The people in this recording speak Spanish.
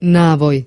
navoj